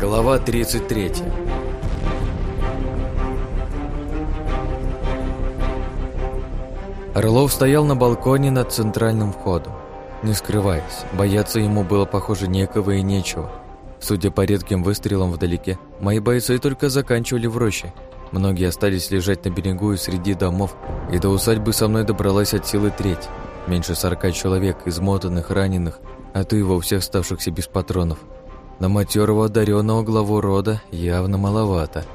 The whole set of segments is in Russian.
Глава 33 Орлов стоял на балконе над центральным входом, не скрываясь. Бояться ему было, похоже, некого и нечего. Судя по редким выстрелам вдалеке, мои бойцы только заканчивали в роще. Многие остались лежать на берегу и среди домов, и до усадьбы со мной добралась от силы треть. Меньше сорока человек, измотанных, раненых, а то и вовсе оставшихся без патронов. На матерого одаренного главу рода явно маловато.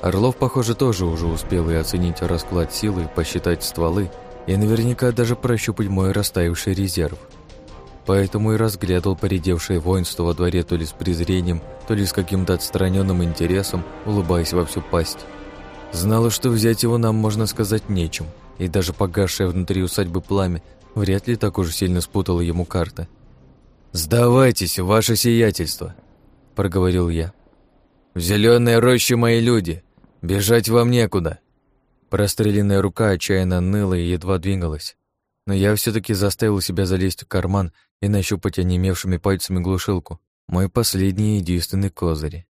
Орлов, похоже, тоже уже успел и оценить расклад силы, посчитать стволы и наверняка даже прощупать мой растаявший резерв. Поэтому и разглядывал поредевшее воинство во дворе то ли с презрением, то ли с каким-то отстраненным интересом, улыбаясь во всю пасть. Знала, что взять его нам, можно сказать, нечем, и даже погасшее внутри усадьбы пламя вряд ли так уж сильно спутало ему карты. «Сдавайтесь, ваше сиятельство», — проговорил я. «В зеленой роще мои люди, бежать вам некуда». Простреленная рука отчаянно ныла и едва двигалась. Но я все таки заставил себя залезть в карман и нащупать онемевшими пальцами глушилку. Мой последний и единственный козырь.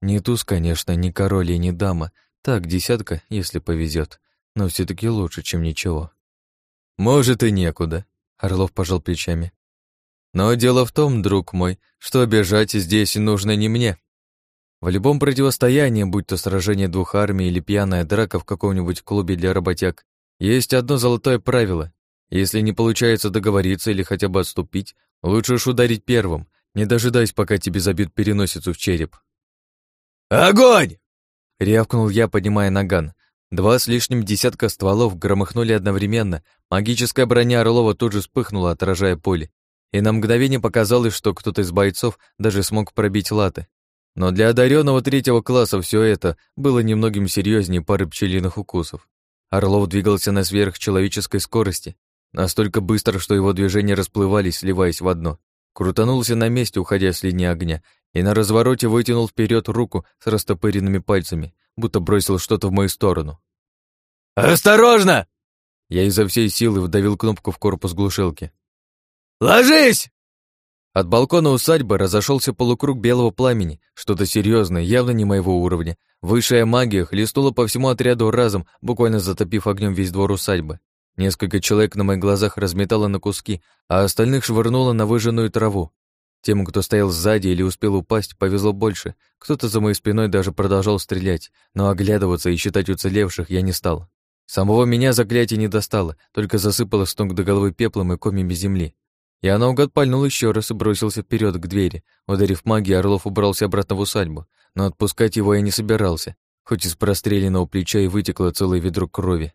Не туз, конечно, не король и не дама. Так, десятка, если повезет, но все таки лучше, чем ничего. «Может, и некуда», — Орлов пожал плечами. «Но дело в том, друг мой, что бежать здесь нужно не мне. В любом противостоянии, будь то сражение двух армий или пьяная драка в каком-нибудь клубе для работяг, есть одно золотое правило. Если не получается договориться или хотя бы отступить, лучше уж ударить первым, не дожидаясь, пока тебе забьют переносицу в череп». «Огонь!» — рявкнул я, поднимая наган. Два с лишним десятка стволов громыхнули одновременно, магическая броня Орлова тут же вспыхнула, отражая поле, и на мгновение показалось, что кто-то из бойцов даже смог пробить латы. Но для одаренного третьего класса все это было немногим серьезнее пары пчелиных укусов. Орлов двигался на сверхчеловеческой скорости, настолько быстро, что его движения расплывались, сливаясь в одно. Крутанулся на месте, уходя с линии огня, и на развороте вытянул вперед руку с растопыренными пальцами, будто бросил что-то в мою сторону. «Осторожно!» Я изо всей силы вдавил кнопку в корпус глушилки. «Ложись!» От балкона усадьбы разошелся полукруг белого пламени, что-то серьезное, явно не моего уровня. Высшая магия хлестнула по всему отряду разом, буквально затопив огнем весь двор усадьбы. Несколько человек на моих глазах разметало на куски, а остальных швырнуло на выжженную траву. Тем, кто стоял сзади или успел упасть, повезло больше. Кто-то за моей спиной даже продолжал стрелять, но оглядываться и считать уцелевших я не стал. Самого меня заклятие не достало, только засыпало с ног до головы пеплом и комьями земли. Я наугад пальнул еще раз и бросился вперед к двери. Ударив магией, Орлов убрался обратно в усадьбу, но отпускать его я не собирался, хоть из простреленного плеча и вытекло целое ведро крови.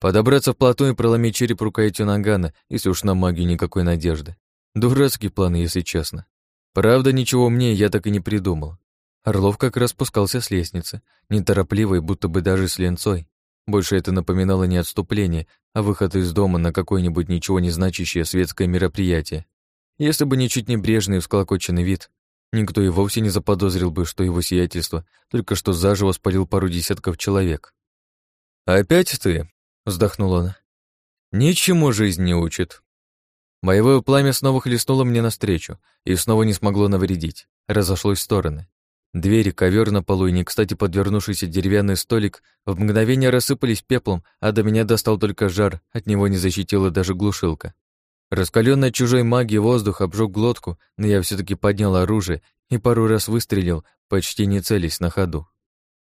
Подобраться вплотную и проломить череп рукоятью нагана, если уж на магию никакой надежды. Дурацкий план, если честно. Правда, ничего мне я так и не придумал. Орлов как раз спускался с лестницы, неторопливо и будто бы даже с ленцой. Больше это напоминало не отступление, а выход из дома на какое-нибудь ничего не значащее светское мероприятие. Если бы не чуть небрежный и всклокоченный вид, никто и вовсе не заподозрил бы, что его сиятельство только что заживо спалил пару десятков человек. «Опять ты?» — вздохнул он. «Ничему жизнь не учит. Боевое пламя снова хлестнуло мне навстречу и снова не смогло навредить, разошлось в стороны. Двери, ковер на полу и не кстати подвернувшийся деревянный столик в мгновение рассыпались пеплом, а до меня достал только жар, от него не защитила даже глушилка. Раскаленная чужой магией воздух обжег глотку, но я все таки поднял оружие и пару раз выстрелил, почти не целясь на ходу.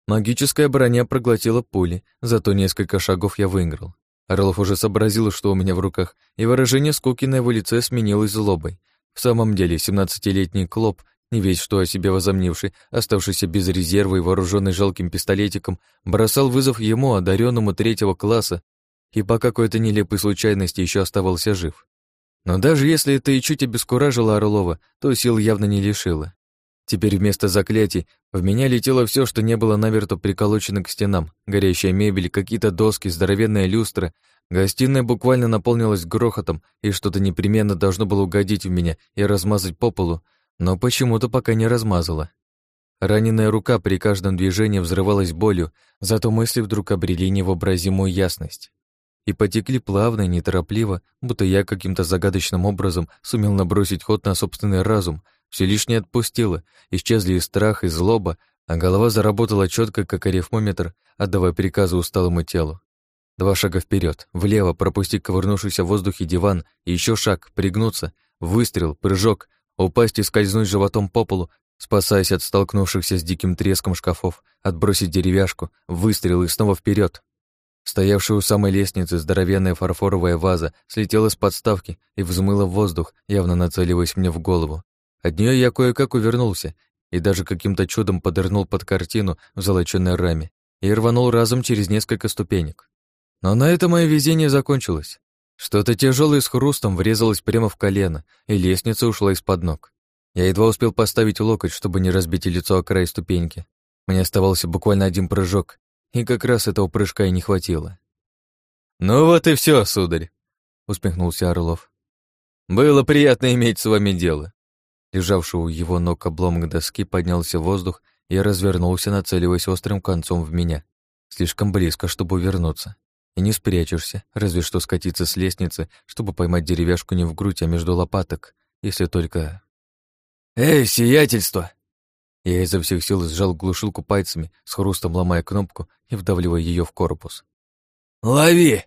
Магическая броня проглотила пули, зато несколько шагов я выиграл. Орлов уже сообразил, что у меня в руках, и выражение скуки на его лице сменилось злобой. В самом деле, семнадцатилетний клоп, не весь что о себе возомнивший, оставшийся без резерва и вооруженный жалким пистолетиком, бросал вызов ему, одаренному третьего класса, и по какой-то нелепой случайности еще оставался жив. Но даже если это и чуть обескуражило Орлова, то сил явно не лишило. Теперь вместо заклятий в меня летело все, что не было наверто приколочено к стенам. Горящая мебель, какие-то доски, здоровенная люстра. Гостиная буквально наполнилась грохотом, и что-то непременно должно было угодить в меня и размазать по полу, но почему-то пока не размазала. Раненая рука при каждом движении взрывалась болью, зато мысли вдруг обрели невообразимую ясность. И потекли плавно и неторопливо, будто я каким-то загадочным образом сумел набросить ход на собственный разум — Все лишнее отпустило, исчезли и страх, и злоба, а голова заработала четко, как арифмометр, отдавая приказы усталому телу. Два шага вперед, влево, пропустить ковырнувшийся в воздухе диван, и еще шаг, пригнуться, выстрел, прыжок, упасть и скользнуть животом по полу, спасаясь от столкнувшихся с диким треском шкафов, отбросить деревяшку, выстрел и снова вперед. Стоявшая у самой лестницы здоровенная фарфоровая ваза слетела с подставки и взмыла в воздух, явно нацеливаясь мне в голову. От нее я кое-как увернулся и даже каким-то чудом подырнул под картину в золочёной раме и рванул разом через несколько ступенек. Но на это мое везение закончилось. Что-то тяжелое с хрустом врезалось прямо в колено, и лестница ушла из-под ног. Я едва успел поставить локоть, чтобы не разбить лицо о край ступеньки. Мне оставался буквально один прыжок, и как раз этого прыжка и не хватило. «Ну вот и все, сударь», — усмехнулся Орлов. «Было приятно иметь с вами дело». Лежавший у его ног обломок доски поднялся в воздух и развернулся, нацеливаясь острым концом в меня. Слишком близко, чтобы вернуться. И не спрячешься, разве что скатиться с лестницы, чтобы поймать деревяшку не в грудь, а между лопаток, если только... «Эй, сиятельство!» Я изо всех сил сжал глушилку пальцами, с хрустом ломая кнопку и вдавливая ее в корпус. «Лови!»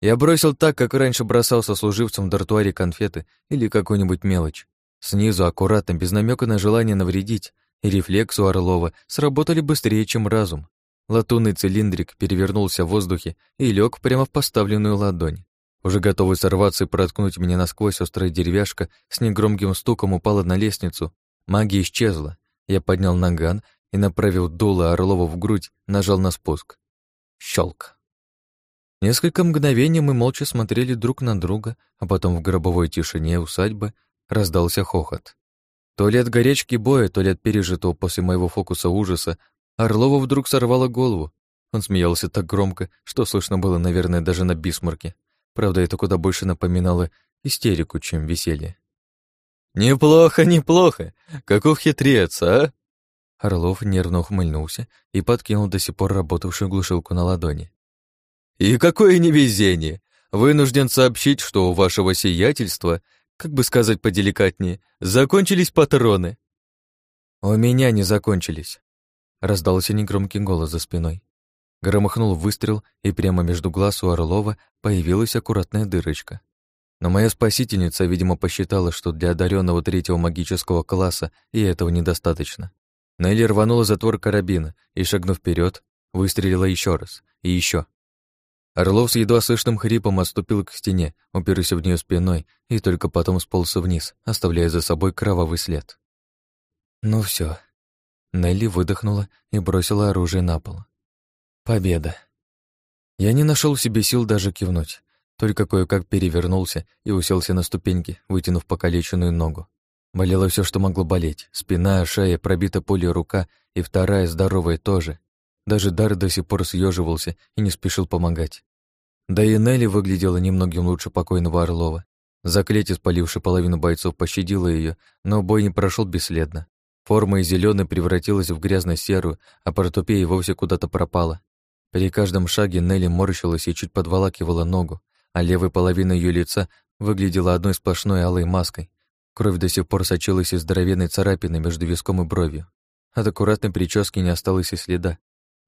Я бросил так, как раньше бросал сослуживцам в дартуаре конфеты или какую-нибудь мелочь. Снизу, аккуратно, без намека на желание навредить, и рефлекс у Орлова сработали быстрее, чем разум. Латунный цилиндрик перевернулся в воздухе и лег прямо в поставленную ладонь. Уже готовый сорваться и проткнуть меня насквозь острая деревяшка с негромким стуком упала на лестницу. Магия исчезла. Я поднял наган и, направив дуло Орлова в грудь, нажал на спуск. Щелк. Несколько мгновений мы молча смотрели друг на друга, а потом в гробовой тишине усадьбы раздался хохот. То ли от горячки боя, то ли от пережитого после моего фокуса ужаса, Орлова вдруг сорвала голову. Он смеялся так громко, что слышно было, наверное, даже на бисмарке. Правда, это куда больше напоминало истерику, чем веселье. «Неплохо, неплохо! Каков хитрец, а?» Орлов нервно ухмыльнулся и подкинул до сих пор работавшую глушилку на ладони. «И какое невезение! Вынужден сообщить, что у вашего сиятельства, как бы сказать поделикатнее, закончились патроны». «У меня не закончились», — раздался негромкий голос за спиной. Громыхнул выстрел, и прямо между глаз у Орлова появилась аккуратная дырочка. Но моя спасительница, видимо, посчитала, что для одаренного третьего магического класса и этого недостаточно. Нелли рванула затвор карабина и, шагнув вперед, выстрелила еще раз и еще. Орлов с едва слышным хрипом отступил к стене, уперся в нее спиной и только потом сполз вниз, оставляя за собой кровавый след. Ну все. Нелли выдохнула и бросила оружие на пол. Победа. Я не нашел себе сил даже кивнуть. Только кое-как перевернулся и уселся на ступеньки, вытянув покалеченную ногу. Болело все, что могло болеть. Спина, шея, пробита пулей рука и вторая, здоровая, тоже. Даже Дар до сих пор съеживался и не спешил помогать. Да и Нелли выглядела немногим лучше покойного Орлова. Заклятие, спалившее половину бойцов, пощадило ее, но бой не прошел бесследно. Форма из зеленой превратилась в грязно-серую, а портупея вовсе куда-то пропала. При каждом шаге Нелли морщилась и чуть подволакивала ногу, а левая половина ее лица выглядела одной сплошной алой маской. Кровь до сих пор сочилась из здоровенной царапины между виском и бровью. От аккуратной прически не осталось и следа.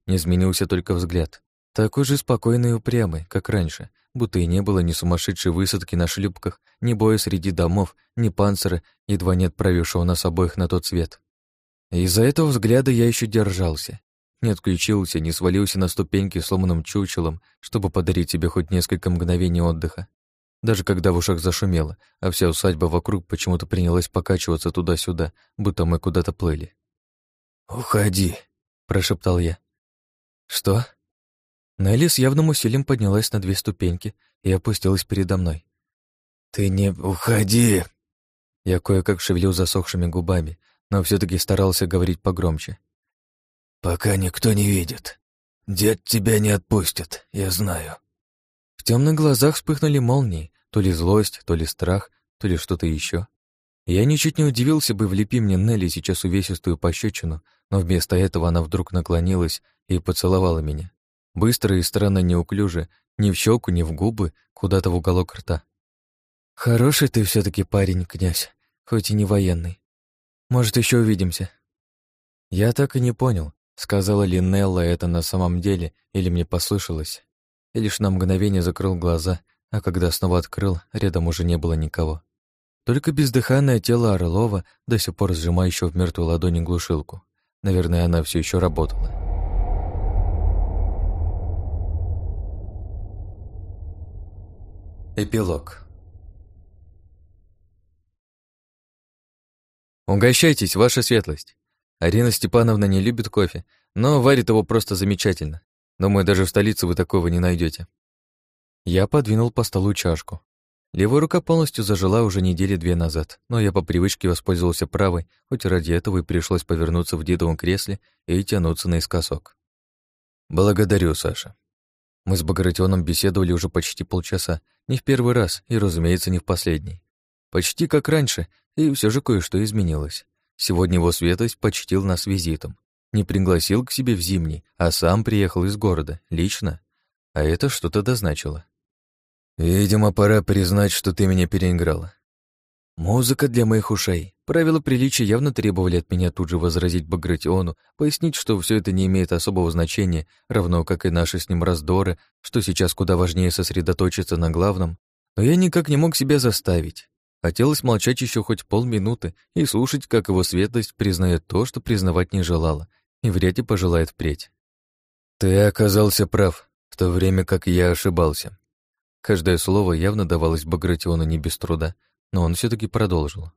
Не изменился только взгляд. Такой же спокойный и упрямый, как раньше, будто и не было ни сумасшедшей высадки на шлюпках, ни боя среди домов, ни панцира, едва не отправившего нас обоих на тот свет. Из-за этого взгляда я еще держался, не отключился, не свалился на ступеньки сломанным чучелом, чтобы подарить себе хоть несколько мгновений отдыха. Даже когда в ушах зашумело, а вся усадьба вокруг почему-то принялась покачиваться туда-сюда, будто мы куда-то плыли. «Уходи», — прошептал я. «Что?» Нелли с явным усилием поднялась на две ступеньки и опустилась передо мной. «Ты не уходи!» Я кое-как шевелил засохшими губами, но все таки старался говорить погромче. «Пока никто не видит. Дед тебя не отпустит, я знаю». В темных глазах вспыхнули молнии, то ли злость, то ли страх, то ли что-то еще. Я ничуть не удивился бы, влепи мне Нелли сейчас увесистую пощечину, но вместо этого она вдруг наклонилась и поцеловала меня. Быстро и странно неуклюже, ни в щеку, ни в губы, куда-то в уголок рта. «Хороший ты все таки парень, князь, хоть и не военный». Может, еще увидимся?» Я так и не понял, сказала ли это на самом деле или мне послышалось. И лишь на мгновение закрыл глаза, а когда снова открыл, рядом уже не было никого. Только бездыханное тело Орлова, до сих пор сжимающего в мертвую ладони глушилку. Наверное, она все еще работала. Эпилог «Угощайтесь, ваша светлость!» Арина Степановна не любит кофе, но варит его просто замечательно. Думаю, даже в столице вы такого не найдете. Я подвинул по столу чашку. Левая рука полностью зажила уже недели две назад, но я по привычке воспользовался правой, хоть ради этого и пришлось повернуться в дедовом кресле и тянуться наискосок. «Благодарю, Саша». Мы с Багратионом беседовали уже почти полчаса, не в первый раз и, разумеется, не в последний. Почти как раньше, и все же кое-что изменилось. Сегодня его светость почтил нас визитом. Не пригласил к себе в зимний, а сам приехал из города, лично. А это что-то дозначило. «Видимо, пора признать, что ты меня переиграла». Музыка для моих ушей. Правила приличия явно требовали от меня тут же возразить Багратиону, пояснить, что все это не имеет особого значения, равно как и наши с ним раздоры, что сейчас куда важнее сосредоточиться на главном. Но я никак не мог себя заставить. Хотелось молчать еще хоть полминуты и слушать, как его светлость признает то, что признавать не желала, и вряд ли пожелает впредь. «Ты оказался прав, в то время как я ошибался». Каждое слово явно давалось Багратиону не без труда, но он все таки продолжил.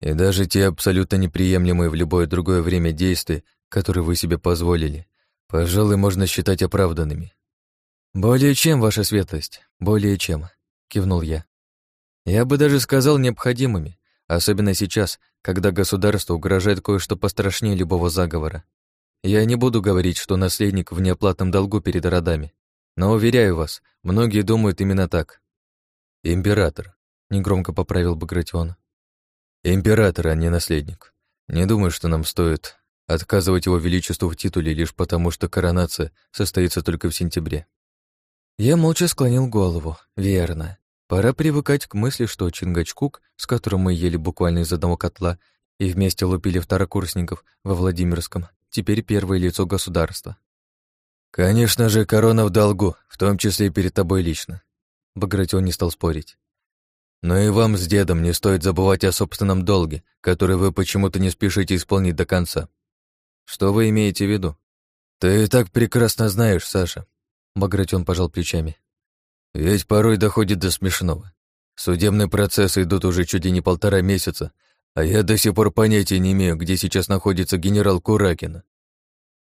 «И даже те абсолютно неприемлемые в любое другое время действия, которые вы себе позволили, пожалуй, можно считать оправданными». «Более чем, ваша светлость, более чем», — кивнул я. Я бы даже сказал необходимыми, особенно сейчас, когда государству угрожает кое-что пострашнее любого заговора. Я не буду говорить, что наследник в неоплатном долгу перед родами, но, уверяю вас, многие думают именно так. «Император», — негромко поправил Багратион. «Император, а не наследник. Не думаю, что нам стоит отказывать его величеству в титуле лишь потому, что коронация состоится только в сентябре». Я молча склонил голову. Верно. Пора привыкать к мысли, что Чингачкук, с которым мы ели буквально из одного котла и вместе лупили второкурсников во Владимирском, теперь первое лицо государства. «Конечно же, корона в долгу, в том числе и перед тобой лично», — Багратион не стал спорить. «Но и вам с дедом не стоит забывать о собственном долге, который вы почему-то не спешите исполнить до конца. Что вы имеете в виду?» «Ты и так прекрасно знаешь, Саша», — Багратион пожал плечами. Ведь порой доходит до смешного. Судебные процессы идут уже чуть ли не полтора месяца, а я до сих пор понятия не имею, где сейчас находится генерал Куракин.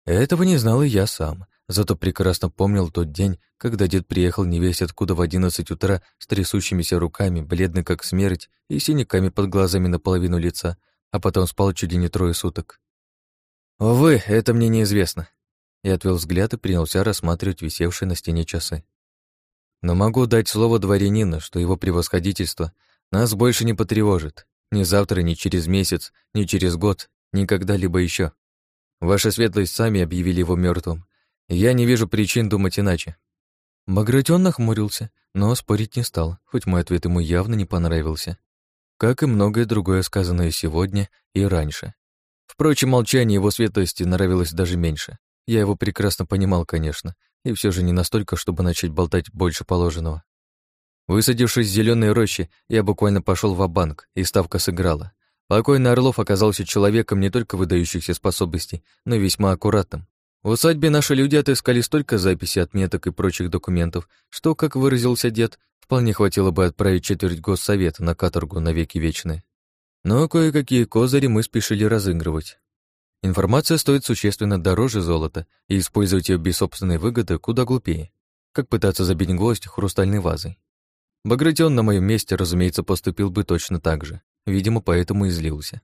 Этого не знал и я сам, зато прекрасно помнил тот день, когда дед приехал невесть откуда в одиннадцать утра с трясущимися руками, бледный как смерть и синяками под глазами наполовину лица, а потом спал чуть ли не трое суток. Увы, это мне неизвестно. Я отвел взгляд и принялся рассматривать висевшие на стене часы. Но могу дать слово дворянина, что его превосходительство нас больше не потревожит. Ни завтра, ни через месяц, ни через год, ни когда-либо еще. Ваша светлость сами объявили его мертвым. я не вижу причин думать иначе. Багратион нахмурился, но спорить не стал, хоть мой ответ ему явно не понравился. Как и многое другое сказанное сегодня и раньше. Впрочем, молчание его светлости нравилось даже меньше. Я его прекрасно понимал, конечно, и все же не настолько, чтобы начать болтать больше положенного. Высадившись в зеленой роще, я буквально пошел в банк и ставка сыграла. Покойный Орлов оказался человеком не только выдающихся способностей, но и весьма аккуратным. В усадьбе наши люди отыскали столько записей, отметок и прочих документов, что, как выразился дед, вполне хватило бы отправить четверть госсовета на каторгу навеки вечные. Но кое-какие козыри мы спешили разыгрывать. Информация стоит существенно дороже золота, и использовать ее без собственной выгоды куда глупее, как пытаться забить гвоздь хрустальной вазой. Багратион на моем месте, разумеется, поступил бы точно так же, видимо, поэтому и злился.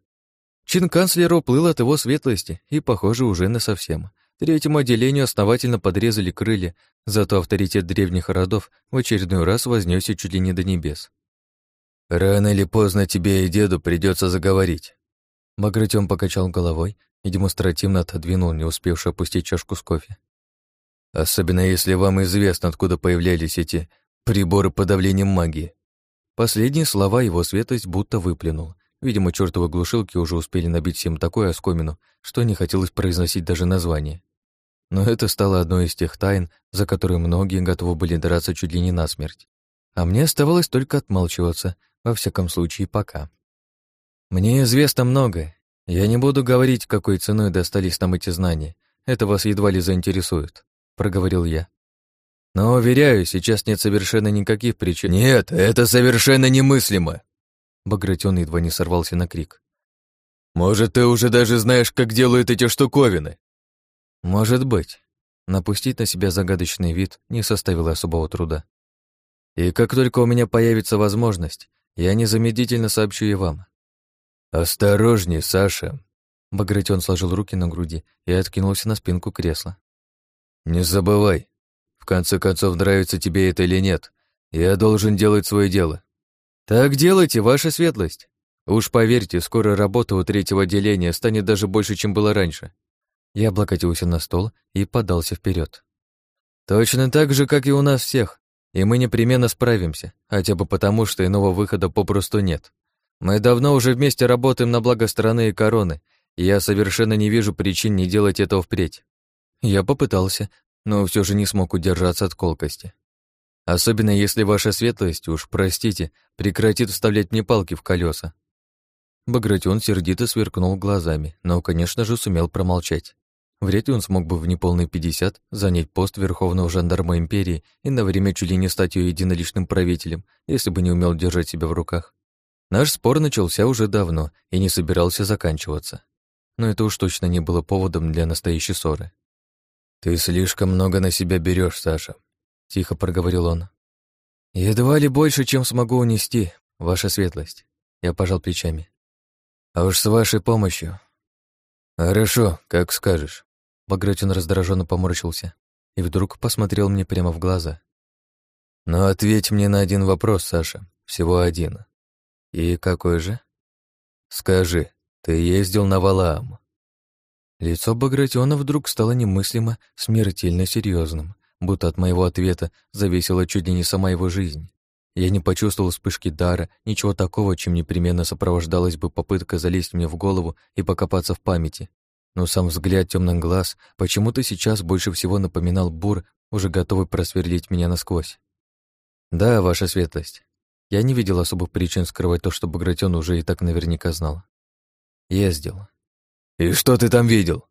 Чин канцлера уплыл от его светлости, и, похоже, уже насовсем. Третьему отделению основательно подрезали крылья, зато авторитет древних родов в очередной раз вознесся чуть ли не до небес. «Рано или поздно тебе и деду придется заговорить». Багратион покачал головой и демонстративно отодвинул не успевшую опустить чашку с кофе. «Особенно если вам известно, откуда появлялись эти приборы подавления магии». Последние слова его светость будто выплюнул. Видимо, чертовы глушилки уже успели набить всем такое оскомину, что не хотелось произносить даже название. Но это стало одной из тех тайн, за которые многие готовы были драться чуть ли не насмерть. А мне оставалось только отмалчиваться, во всяком случае, пока. Мне известно многое. Я не буду говорить, какой ценой достались нам эти знания. Это вас едва ли заинтересует, проговорил я. Но, уверяю, сейчас нет совершенно никаких причин. Нет, это совершенно немыслимо. Багратион едва не сорвался на крик. Может, ты уже даже знаешь, как делают эти штуковины? Может быть. Напустить на себя загадочный вид не составило особого труда. И как только у меня появится возможность, я незамедлительно сообщу и вам. «Осторожней, Саша!» Багратион сложил руки на груди и откинулся на спинку кресла. «Не забывай, в конце концов, нравится тебе это или нет, я должен делать свое дело». «Так делайте, ваша светлость. Уж поверьте, скоро работа у третьего отделения станет даже больше, чем было раньше. Я облокотился на стол и подался вперед. Точно так же, как и у нас всех. И мы непременно справимся, хотя бы потому, что иного выхода попросту нет. Мы давно уже вместе работаем на благо страны и короны, и я совершенно не вижу причин не делать этого впредь. Я попытался, но все же не смог удержаться от колкости. Особенно если ваша светлость, уж простите, прекратит вставлять мне палки в колеса. Багратион сердито сверкнул глазами, но, конечно же, сумел промолчать. Вряд ли он смог бы в неполные 50 занять пост Верховного жандарма империи и на время чуть ли не стать ее единоличным правителем, если бы не умел держать себя в руках. Наш спор начался уже давно и не собирался заканчиваться. Но это уж точно не было поводом для настоящей ссоры. «Ты слишком много на себя берешь, Саша», — тихо проговорил он. «Едва ли больше, чем смогу унести, ваша светлость», — я пожал плечами. «А уж с вашей помощью». «Хорошо, как скажешь». Багратион раздраженно поморщился и вдруг посмотрел мне прямо в глаза. «Но ответь мне на один вопрос, Саша. Всего один». «И какой же?» «Скажи, ты ездил на Валаам?» Лицо Багратиона вдруг стало немыслимо смертельно серьезным, будто от моего ответа зависела чуть ли не сама его жизнь. Я не почувствовал вспышки дара, ничего такого, чем непременно сопровождалась бы попытка залезть мне в голову и покопаться в памяти но сам взгляд темных глаз почему-то сейчас больше всего напоминал бур, уже готовый просверлить меня насквозь. «Да, ваша светлость. Я не видел особых причин скрывать то, что Багратион уже и так наверняка знал. Ездил. «И что ты там видел?»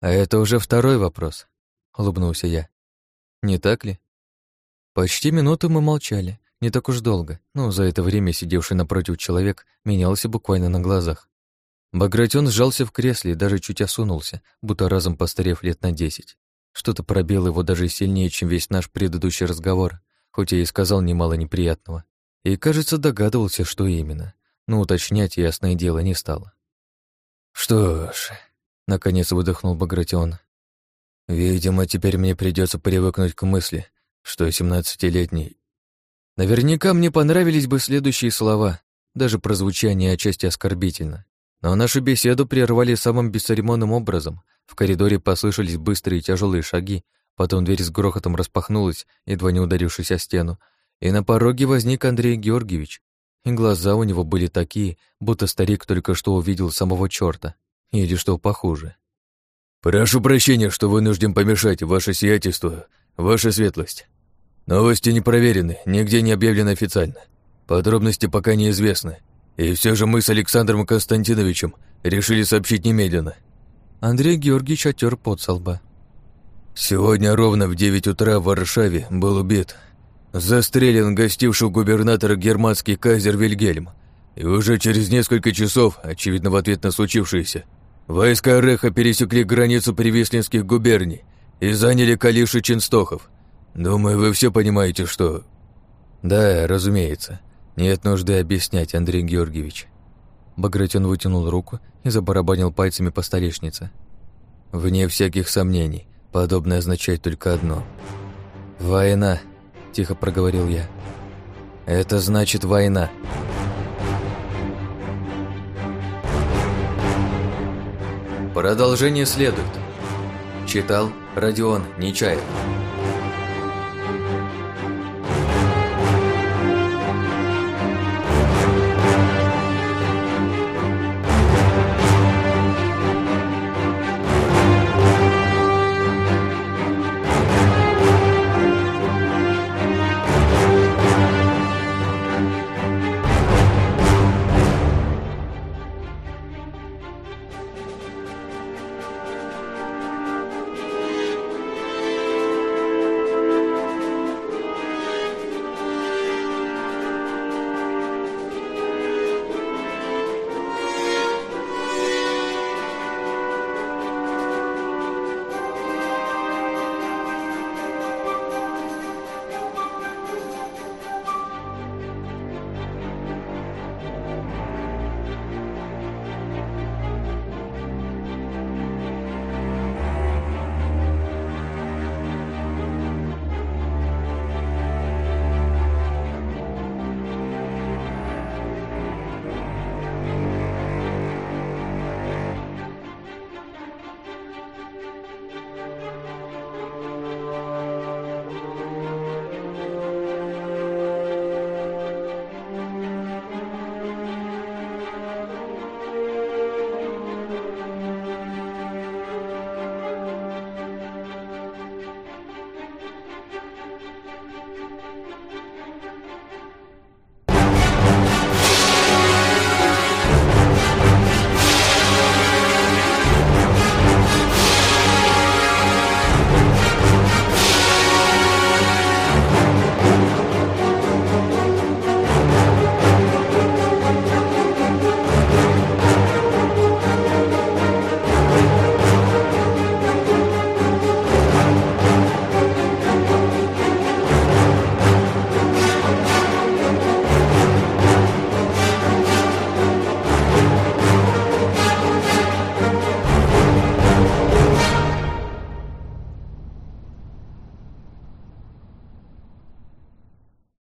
«А это уже второй вопрос», — улыбнулся я. «Не так ли?» Почти минуту мы молчали, не так уж долго, но за это время сидевший напротив человек менялся буквально на глазах. Багратион сжался в кресле и даже чуть осунулся, будто разом постарев лет на десять. Что-то пробило его даже сильнее, чем весь наш предыдущий разговор, хоть я и сказал немало неприятного. И, кажется, догадывался, что именно, но уточнять ясное дело не стало. «Что ж», — наконец выдохнул Багратион, «видимо, теперь мне придется привыкнуть к мысли, что семнадцатилетний...» Наверняка мне понравились бы следующие слова, даже прозвучание отчасти оскорбительно. Но нашу беседу прервали самым бесцеремонным образом. В коридоре послышались быстрые тяжелые шаги, потом дверь с грохотом распахнулась, едва не ударившись о стену, и на пороге возник Андрей Георгиевич. И глаза у него были такие, будто старик только что увидел самого чёрта. Или что похуже. «Прошу прощения, что вынужден помешать, ваше сиятельство, ваша светлость. Новости не проверены, нигде не объявлены официально. Подробности пока неизвестны. И все же мы с Александром Константиновичем решили сообщить немедленно. Андрей Георгиевич оттер пот со лба. Сегодня ровно в девять утра в Варшаве был убит. Застрелен гостивший губернатора германский кайзер Вильгельм. И уже через несколько часов, очевидно в ответ на случившееся, войска Реха пересекли границу Привислинских губерний и заняли Калиши Ченстохов. Думаю, вы все понимаете, что... Да, разумеется. Нет нужды объяснять, Андрей Георгиевич. Багратион вытянул руку и забарабанил пальцами по столешнице. Вне всяких сомнений, подобное означает только одно. «Война», — тихо проговорил я. «Это значит война». Продолжение следует. Читал Родион Нечаев.